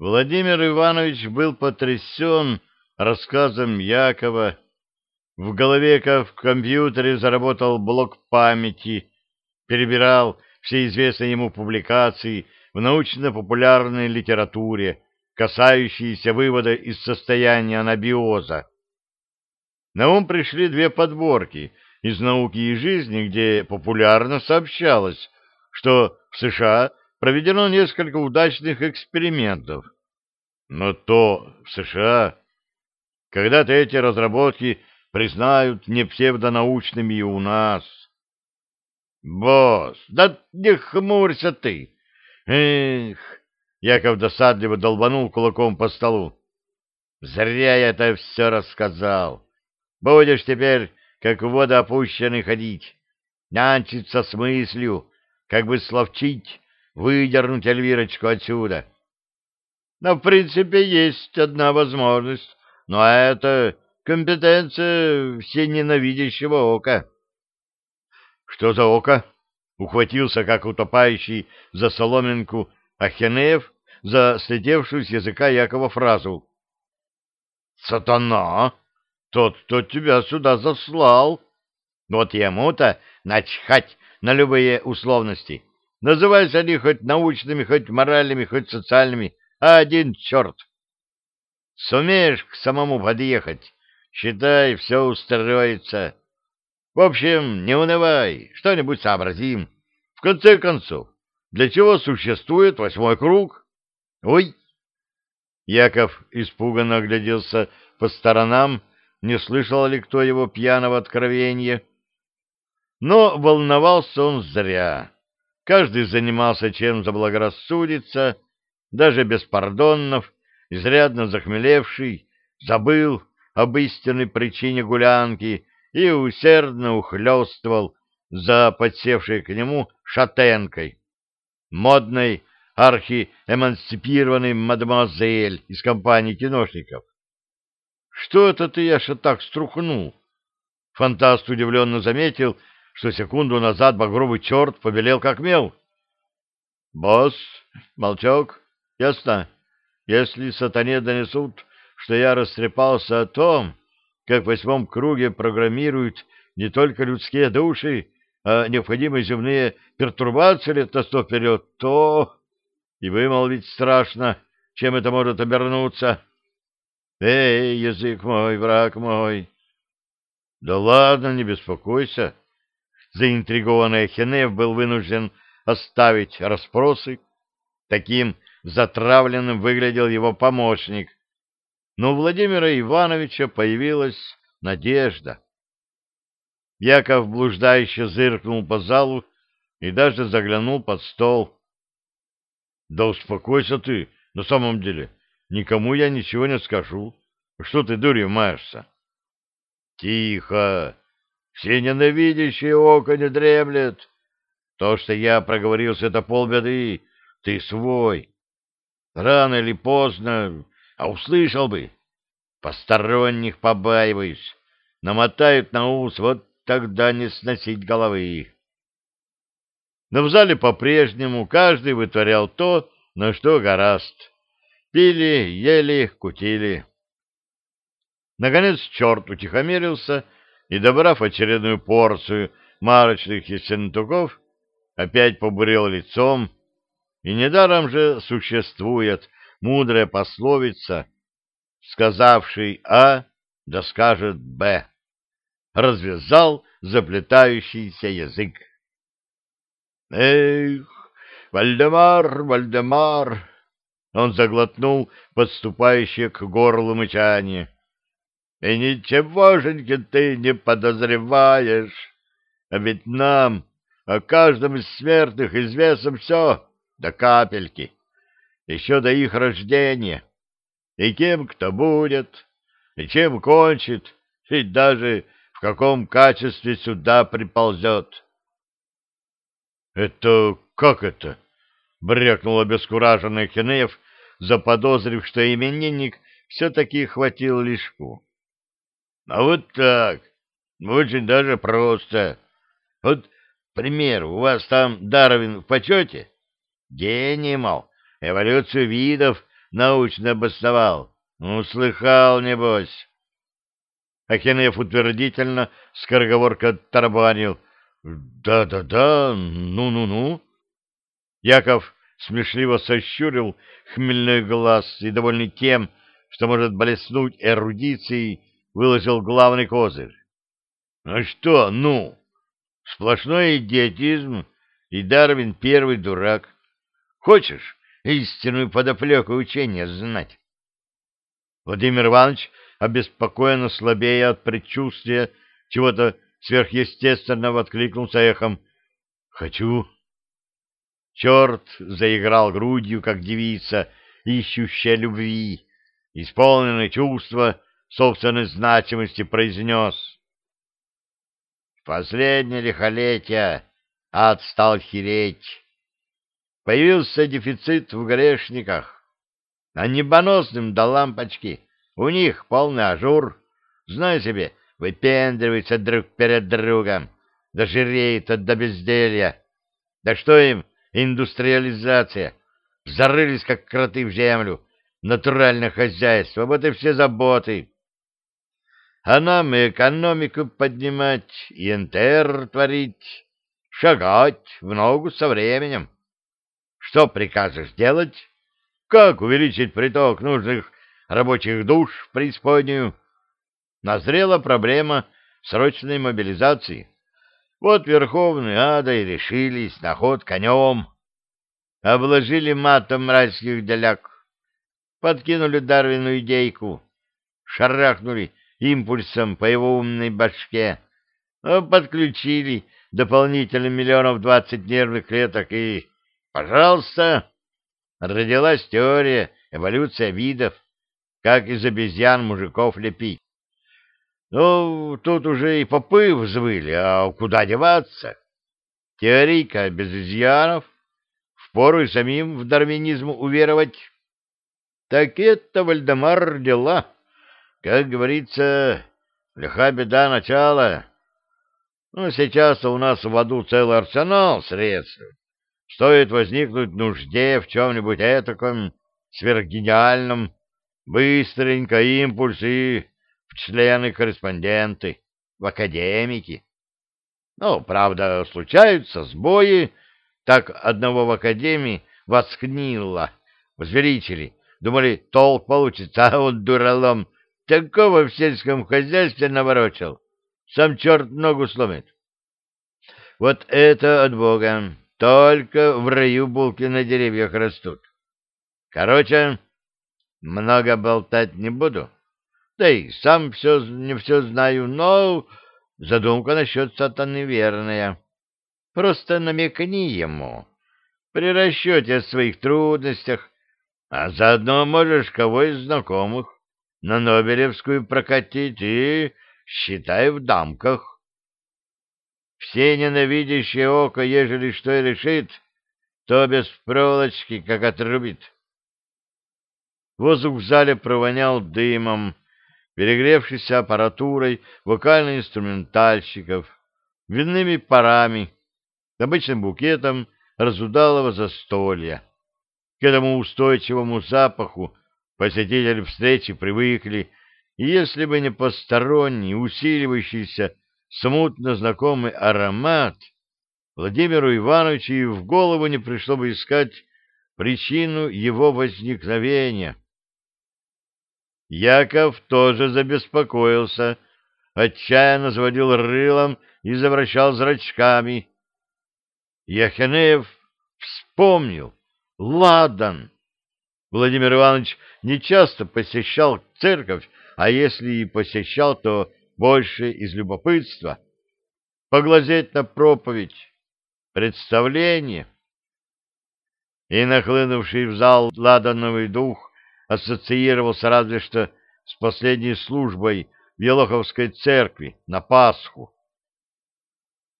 Владимир Иванович был потрясен рассказом Якова. В голове, как в компьютере, заработал блок памяти, перебирал все известные ему публикации в научно-популярной литературе, касающиеся вывода из состояния анабиоза. На ум пришли две подборки из науки и жизни, где популярно сообщалось, что в США проведено несколько удачных экспериментов. Но то в США, когда-то эти разработки признают не псевдонаучными и у нас. Босс, да не хмурься ты! Эх! Яков досадливо долбанул кулаком по столу. Зря я это все рассказал. Будешь теперь, как в воду опущенный, ходить, нянчиться с мыслью, как бы словчить, выдернуть Эльвирочку отсюда. Но, в принципе, есть одна возможность, но это компетенция всененавидящего ока. Что за око? Ухватился, как утопающий за соломинку Ахенеев, за слетевшую с языка Якова фразу. «Сатана! Тот, кто тебя сюда заслал! Вот ему-то начхать на любые условности. Называются они хоть научными, хоть моральными, хоть социальными, а один черт. Сумеешь к самому подъехать, считай, все устроится. В общем, не унывай, что-нибудь сообразим. В конце концов, для чего существует восьмой круг? Ой! Яков испуганно огляделся по сторонам, не слышал ли кто его пьяного откровения. Но волновался он зря. Каждый занимался чем заблагорассудится, даже Беспардоннов, изрядно захмелевший, забыл об истинной причине гулянки и усердно ухлёстывал за подсевшей к нему шатенкой, модной архиэмансипированной мадемуазель из компании киношников. «Что это ты, Яша, так струхнул?» Фантаст удивленно заметил, что секунду назад багровый черт побелел как мел. «Босс, молчок, ясно? Если сатане донесут, что я растрепался о том, как в восьмом круге программируют не только людские души, а необходимые земные пертурбации лет на сто вперед, то... И вымолвить страшно, чем это может обернуться. Эй, язык мой, враг мой! Да ладно, не беспокойся, заинтригованный Хенев был вынужден оставить расспросы. Таким затравленным выглядел его помощник. Но у Владимира Ивановича появилась надежда. Яков блуждающе зыркнул по залу и даже заглянул под стол. — Да успокойся ты, на самом деле. Никому я ничего не скажу. Что ты дурью маешься? — Тихо! Все ненавидящие око не дремлет. То, что я проговорился, это полбеды. Ты свой. Рано или поздно, а услышал бы. Посторонних побаиваюсь. Намотают на ус, вот тогда не сносить головы. Но в зале по-прежнему каждый вытворял то, на что гораст. Пили, ели, кутили. Наконец черт утихомирился и, добрав очередную порцию марочных ессентуков, опять побурел лицом, и недаром же существует мудрая пословица, сказавший А, да скажет Б. Развязал заплетающийся язык. Эх, Вальдемар, Вальдемар! Он заглотнул подступающее к горлу мычание. И ничегошеньки ты не подозреваешь. А ведь нам, о каждом из смертных, известно все, до капельки, еще до их рождения. И кем кто будет, и чем кончит, и даже в каком качестве сюда приползет. — Это как это? — брякнул обескураженный Хенеев, заподозрив, что именинник все-таки хватил лишку. А вот так. Очень даже просто. Вот, пример, у вас там Дарвин в почете? Гений, мол, эволюцию видов научно обосновал. Услыхал, небось. Ахенеев утвердительно скороговорка тарабанил. «Да-да-да, ну-ну-ну». Яков смешливо сощурил хмельной глаз и, довольный тем, что может блеснуть эрудицией, выложил главный козырь. «А что, ну? Сплошной идиотизм, и Дарвин первый дурак. Хочешь истинную подоплеку учения знать?» Владимир Иванович, обеспокоенно слабея от предчувствия чего-то сверхъестественного, откликнулся эхом. «Хочу». Черт заиграл грудью, как девица, ищущая любви, исполненное чувства собственной значимости, произнес. В последнее лихолетие ад стал хереть. Появился дефицит в грешниках, а небоносным до лампочки у них полный ажур. Знай себе, выпендриваются друг перед другом, да жиреют от до безделья. Да что им индустриализация? Зарылись, как кроты в землю, натуральное хозяйство, вот и все заботы. А нам экономику поднимать, и НТР творить, шагать в ногу со временем. Что прикажешь делать? Как увеличить приток нужных рабочих душ в преисподнюю? Назрела проблема срочной мобилизации. Вот верховные ада и решились на ход конем. Обложили матом райских деляк. Подкинули Дарвину идейку. Шарахнули импульсом по его умной башке. Ну, подключили дополнительно миллионов двадцать нервных клеток и Пожалуйста, родилась теория эволюция видов, как из обезьян мужиков лепить. Ну, тут уже и попы взвыли, а куда деваться? Теорийка без изъянов, впору и самим в дарвинизм уверовать. Так это, Вальдемар, дела. Как говорится, лиха беда начала. Ну, сейчас у нас в аду целый арсенал средств. Стоит возникнуть нужде в чем-нибудь этаком сверхгениальном, быстренько импульс и в члены-корреспонденты, в академики. Ну, правда, случаются сбои, так одного в академии восхнило, возвеличили, думали, толк получится, а он дуралом такого в сельском хозяйстве наворочил, сам черт ногу сломит. Вот это от Бога. Только в раю булки на деревьях растут. Короче, много болтать не буду. Да и сам все, не все знаю, но задумка насчет сатаны верная. Просто намекни ему при расчете о своих трудностях, а заодно можешь кого из знакомых на Нобелевскую прокатить и, считай, в дамках. Все ненавидящее око, ежели что и решит, то без проволочки, как отрубит. Воздух в зале провонял дымом, перегревшейся аппаратурой вокально-инструментальщиков, винными парами, обычным букетом разудалого застолья. К этому устойчивому запаху посетители встречи привыкли, и если бы не посторонний, усиливающийся смутно знакомый аромат, Владимиру Ивановичу и в голову не пришло бы искать причину его возникновения. Яков тоже забеспокоился, отчаянно заводил рылом и завращал зрачками. Яхенеев вспомнил. Ладан! Владимир Иванович нечасто посещал церковь, а если и посещал, то больше из любопытства, поглазеть на проповедь, представление. И нахлынувший в зал ладановый дух ассоциировался разве что с последней службой в Елоховской церкви на Пасху,